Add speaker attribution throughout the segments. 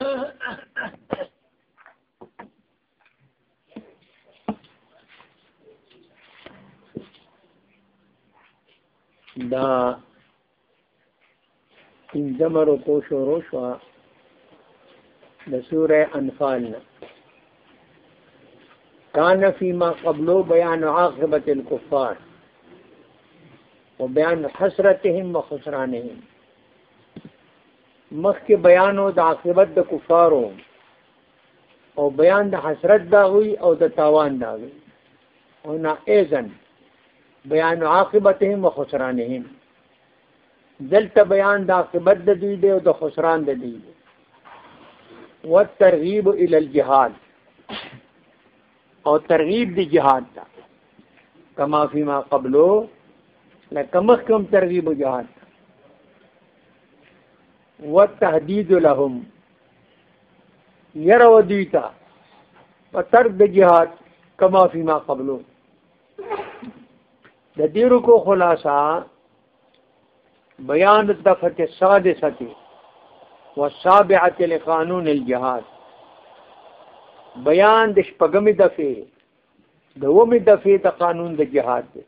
Speaker 1: دا پنځم رکو شروع شو د سوره انفال نه کان فيما قبلو بیان عاقبت الكفار وبيان حسرتهم وخسرانهم مخکې بیان او د عاقبت د کفارو او بیان د حسرت دا وی او د تاوان دا وی او نه ایزن بیان عاقبتهم و خسرانهم دلته بیان د عاقبت د دوی دی او د خسران د دوی دی والترغیب الى الجهاد او ترغیب دی جهاد تا کما فيما قبلو لکه مخکم ترغیب و جهاد تا والتهدید لهم ير و دوی تا په ترک د جهاد کما فيما قبلو د دې رکو خلاصہ بیان الدفت السادستی والسابعت لقانون الجهاد بیان د شپږمې دفعې د ومې دفعې د قانون د جهاد دی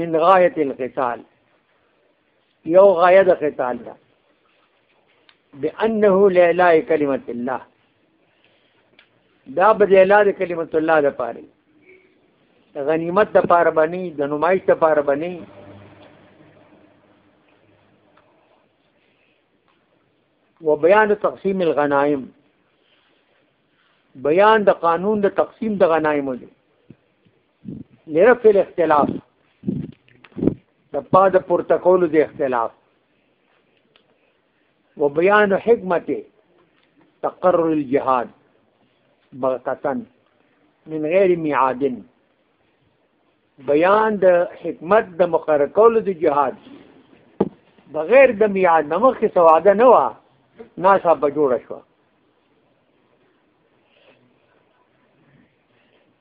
Speaker 1: من غایت القتال یو غایه د قتال ده بانه لا اله کلمه الله دا به د اله د کلمت الله د پاره غنیمت د پاره بنی د نمایش د پاره بنی و بیان تقسیم الغنائم بیان د قانون د تقسیم د غنائم دی لرفع الاختلاف د پا د پورته کولو د اختلاف و بیان حکمت تقرر الجهاد بغتتن من غیر میعادن بیان د حکمت د مقرر کولو د جهاد بغیر د میعاد نمخ کې سواده نه وا ناسا په جوړه شوه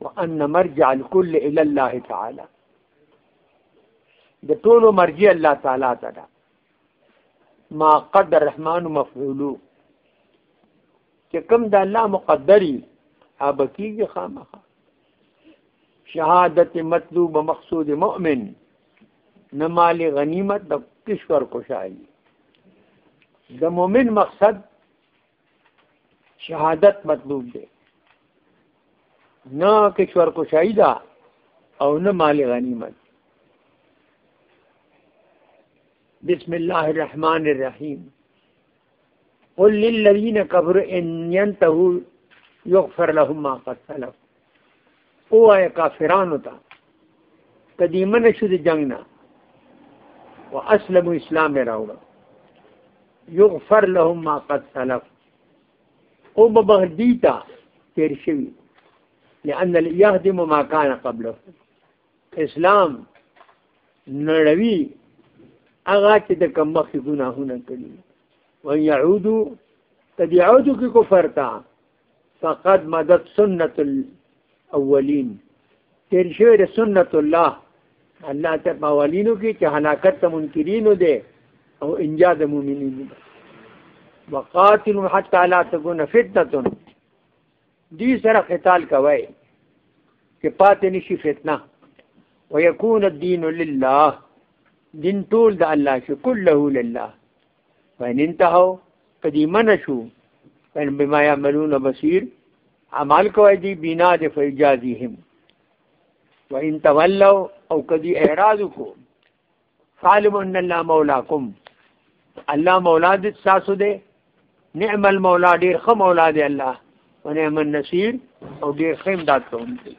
Speaker 1: وان مرجع الكل الى الله تعالی د ټولو مرجع الله تعالی ته ده ما قدر الرحمن مفعولو چې کوم د الله مقدري هغه کیږي خامخا شهادت مطلوب مقصود مؤمن نمال غنیمت د کشور کوشای د مؤمن مقصد شهادت مطلوب دی نه کشور کو شهیدا او نه مال غنیمت بسم الله الرحمن الرحیم قل للذین کفروا ان ينتهوا يغفر لهم ما قد سلف اوه کافرانو ته قدیمنه شو د جنگ نه و اسلمو اسلام یې راوړه یغفر لهم ما قد سلف او بغدی تا تیر شوی لأن یهدم ما کان قبله اسلام نړوي هغه چې د کم مخې ګناهونه کړي و یعودو تدعودو کې کفر تا فقد مدد سنت الاولین تیر شوی د سنت الله الله ته په اولینو کې چې هلاکت ته منکرینو دی او انجا د مؤمنینو دی وقاتل حتى لا تكون فتنه دې سره قتال کوي چې پاتې نشي فتنه ويكون الدين لله دین ټول د الله شي كله لله وین انتهو کدی من شو وین بما یعملون بصیر عمل کوي دی بنا د فیجازهم وان تولوا او کدی اعراض کو فعلم ان الله مولاکم الله مولا دې تاسو دې نعم المولا ډیر خ مولا دې الله ونعم النصير او ډیر خ امداد کوونکی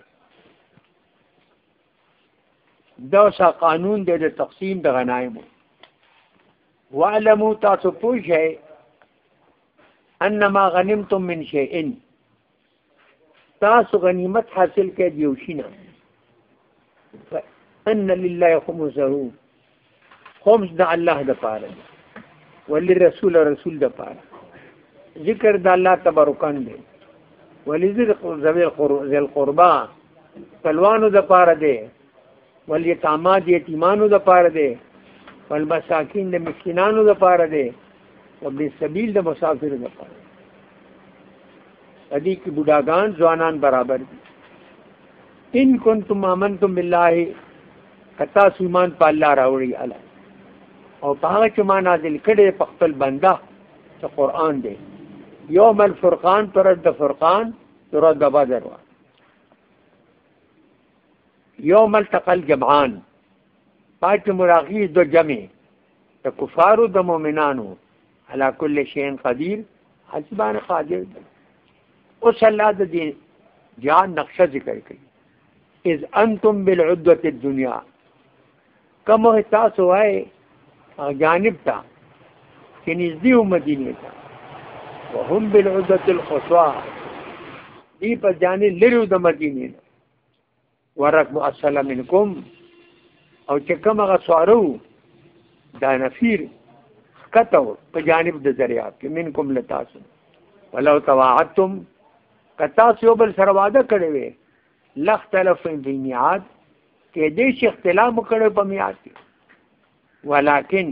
Speaker 1: دا قانون دې د تقسیم د غنایمو وعلمو تاسو پوښی انما غنمتم من شیئن تاسو غنیمت حاصل کړئ دیو شینه ان لله خمسه خمس د الله د پاره ولی رسول رسول د پاره ذکر د الله تبارکان دی ولی ذکر ذوی القربا پلوانو د پاره دی والیتاما د یتیمانو د پاره دی والمساکین د مسکینانو د پاره دی وابن السبیل د مسافر د پاره ادي کې بډاګان ځوانان برابر دي ان کنتم امنتم بالله کتا سیمان په الله راوړي الله او په هغه چې ما نازل کړي په خپل بنده چې قران دی یوم الفرقان پر د فرقان تر د بدر وا یوم التقى الجمعان پای کې مراغي دو جمع د کفارو د مؤمنانو علا کل شیء قدیر حسبان قادر اوس الله د دې جان نقشه ذکر کړي اذ انتم بالعدوه الدنيا کوم تاسو وای جانب ته کې نږدې مدینه ته وهم بالعدوه القصوى دی په جانب لرو د مدینه ورک مو اصل منکم او چې کوم هغه سوارو دا نفیر کته په جانب د ذریعہ کې منکم لتاسو ولو تواعدتم کتا سو بل سره وعده کړی وي لختلف فی المیعاد کې دې شي اختلاف کړو په میعاد کې ولکن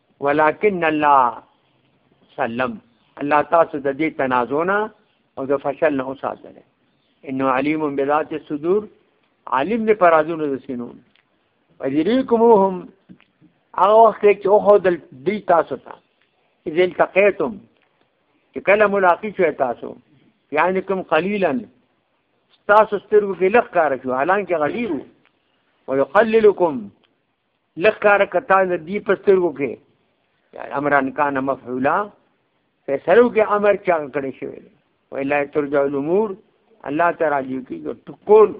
Speaker 1: ولكن الله سلم الله تاسو د دې تنازونه او د فشل نه وساتل انه علیم بذات الصدور عالم دې پرازونه د سینو اجریکموهم هغه وخت چې او خو دل دی تاسو ته اذ التقیتم چې کله ملاقات شوي تاسو یعنی کوم قلیلا تاسو سترګو کې لخ کار شو حالانکه غلیرو ويقللکم لکار کتا د دې پسترګو کې امران کان مفعولا فیصلو کې امر چا کړی شوی ویلا ترجع الامور الله تعالی دی کی ټول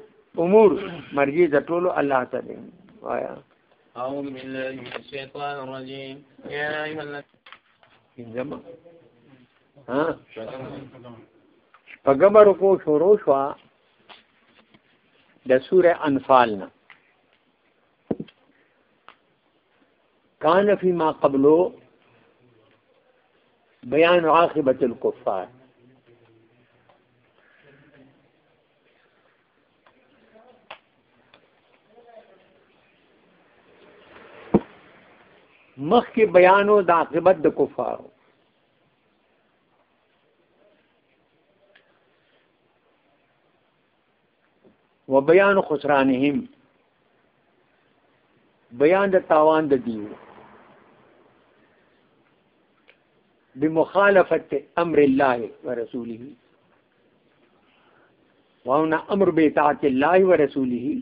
Speaker 1: امور مرجی د ټولو الله تعالی وایا
Speaker 2: اعوذ بالله من الشیطان الرجیم یا ایها الذین
Speaker 1: ها پګمر کو شروع شو د سوره انفال نه کان فی ما قبلو بیان عاقبت الكفار مخ کې بیانو د عاقبت د کفارو و بیان خسرانهم بیان د تاوان د دیو بمخالفت امر الله ورسوله وانا امر بیتاعت الله ورسوله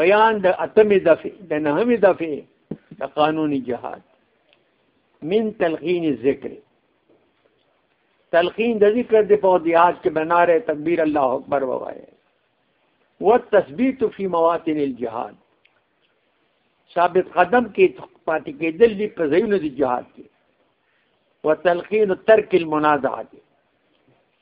Speaker 1: بیان د اتمې دفعې د نهمې دفعې د قانوني جهاد من تلقین ذکر تلقین د ذکر د په دیات کې بناره تکبیر الله اکبر ووایي والتثبیت فی مواطن الجهاد ثابت قدم کې پاتې کېدل دي په ځایونو د جهاد کې وتلقین ترک المنازعه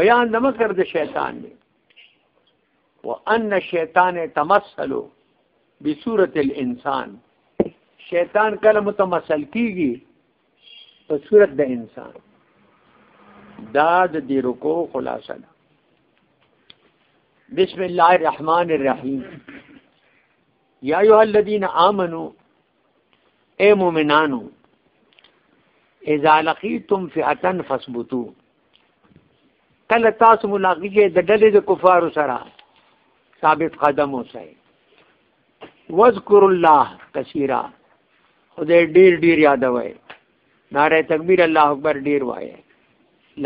Speaker 1: بیان د مکر د شیطان دی وان الشیطان تمثل بصورت الانسان شیطان کله متمثل کیږي په صورت د انسان دا د دې رکو خلاصه ده بسم الله الرحمن الرحیم یا ایها الذین آمنو اے مومنانو اذا لقیتم فئتا فثبتو کله تاسو ملاقات کې د ډلې د کفارو سره ثابت قدم اوسئ واذکر الله کثیرا خدای ډیر ډیر یادوي ناره تکبیر الله اکبر ډیر وایي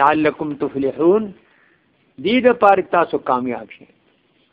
Speaker 1: لعلکم تفلحون دې د پاره تاسو کامیاب شئ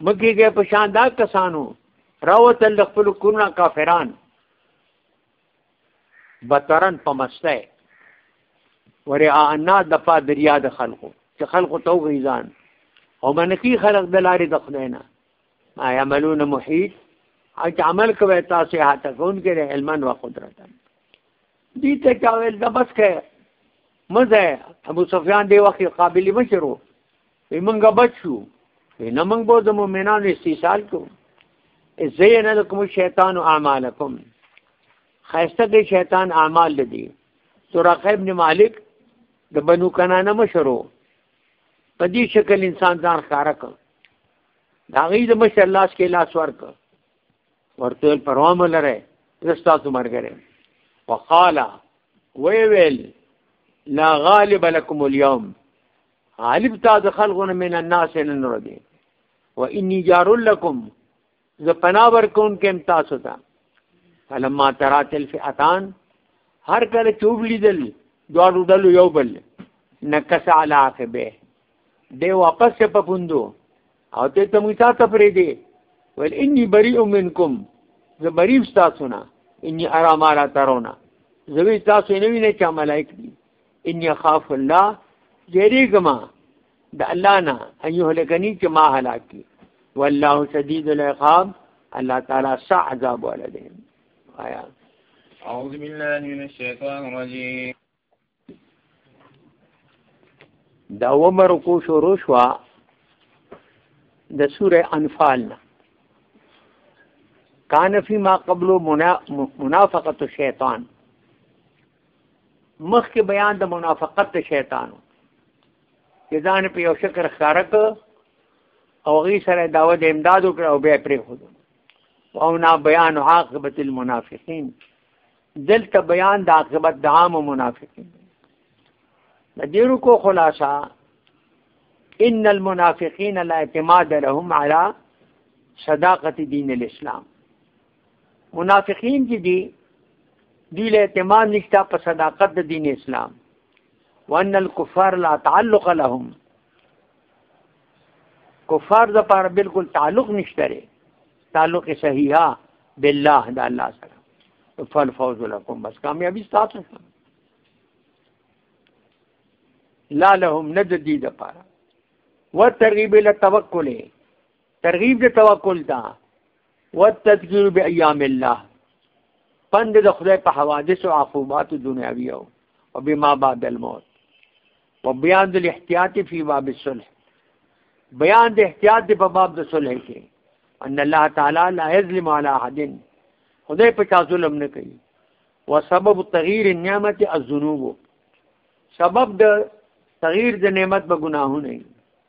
Speaker 1: مګیږي په شان دا کسانو راوتل خپل کورونه کافران بترن په مسته وریا انا د پا دریا د خلقو چې خلقو تو غیزان او منکی خلق د لارې د خدای نه ما یعملون محیط اج عمل کوي تاسو هاته کون کې علمن و قدرت دي ته چاویل د بس کې مزه ابو سفیان دی وخت قابلی مشرو وی منګه بچو وی نه منګ به د مؤمنانو استیصال کو زین لکم شیطان اعمالکم خیسته کې شیطان اعمال لدی سورقه ابن مالک د بنو کنانه مشرو په دې شکل انسان ځان ښکارا کړ دا غي د مشر لاس کې لاس ورک ورته پروام لره رستا تو مرګره وقالا وی ویل لا غالب لكم اليوم غالب تا د خلقونه من الناس نن ردی و انی جار لکم ز پناور کون کم تاسو ته فلما ترات الفئتان هر کله چوبلی دل دوړو ډلو یو بل نکس علی عقبه دی واپس په پوندو او ته ته موږ تاسو پرې دی ول انی بری منکم ز بری تاسو نه انی ارا ما را ترونه زوی تاسو نه وینئ چې ملائک دي ان يخاف الله يريګما د الله نه ايو هلکني چې ما هلاکي والله شديد العقاب الله تعالی سع عذاب ولدي آیا
Speaker 2: اعوذ بالله من الشیطان الرجیم
Speaker 1: دا عمر کو شروع شو د سوره انفال نه کان فی ما قبل منافقه الشیطان مخکې بیان د منافقت د شیطانو چې ځان په یو شکر ښکاره کړ او غي سره داوه د امداد وکړ او بیا پرې خود او نا بیان عاقبت المنافقین دلته بیان د عاقبت د عام منافقین د دیرو کو خلاصہ ان المنافقین لا اعتماد لهم على صداقت دین الاسلام منافقین چې دي دوی له اعتماد نشته په صداقت د دین اسلام وان الكفار لا تعلق لهم کفار د پاره بالکل تعلق نشته لري تعلق صحیحه بالله د الله سره فل فوز لكم بس کامیابی تاسو لا لهم ند دي د پاره و ترغیب له توکل ترغیب د توکل ته والتذکیر بایام الله پند د خدای په حوادث او عقوبات دنیاوی او بما بعد الموت وبیان د احتیاط فی باب الصلح بیان د احتیاط په باب د صلح کې ان الله تعالی لا یظلم علی احد خدای په چا ظلم نه کوي وسبب تغییر النعمت الذنوب سبب د تغییر د نعمت به ګناهونه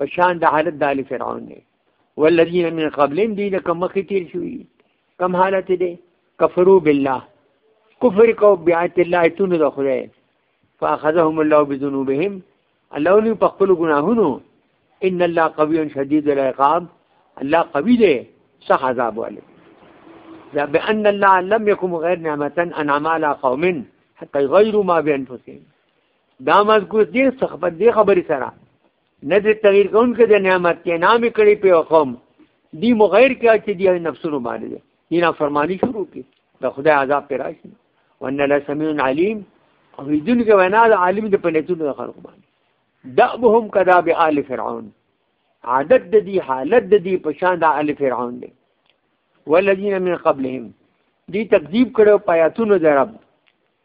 Speaker 1: په شان د حالت د آل فرعون دی والذین من قبلهم دی لکه مخکې تیر شوي کم حالت دی کفرو بالله کفر کو بیات الله تون د خدای فاخذهم الله بذنوبهم الله ولي په خپل ګناهونو ان الله قوي شدید العقاب الله قوي دی صح عذاب والے دا بان الله لم يكن غير نعمتا انعم على قوم حتى يغيروا ما بانفسهم دا مذکور دې څخه په دې خبرې سره نه دې تغیر کون کې د نعمت کې نامې کړي په قوم دی مغیر کې چې دی نفسونو باندې دي نه فرمانی شروع کی د خدای عذاب پر راشي وان لا سميع عليم او دین کې وینا د عالم د پنځونو د خلق باندې دعبهم کذا بآل فرعون عادت د دې حالت د دې پشان د آل فرعون دی والذین من قبلهم دی تکذیب کړو پیاتونو درب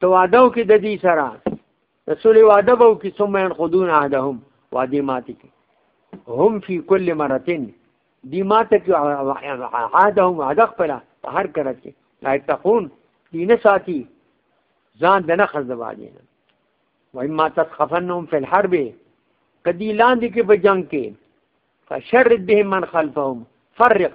Speaker 1: ته وعده وکړي د دې سره رسول وعده به وکړي ثم ينقضون عهدهم وعده ماتي کوي هم فی کل مرتين دی ماته کې عهدهم وعده خپل هر کړه کې لا تقون دین ساتي ځان د نه خز باندې نه وای ما تخفنهم فی الحرب کدی لاندې کې په جنگ کې فشرد بهم من خلفهم فرق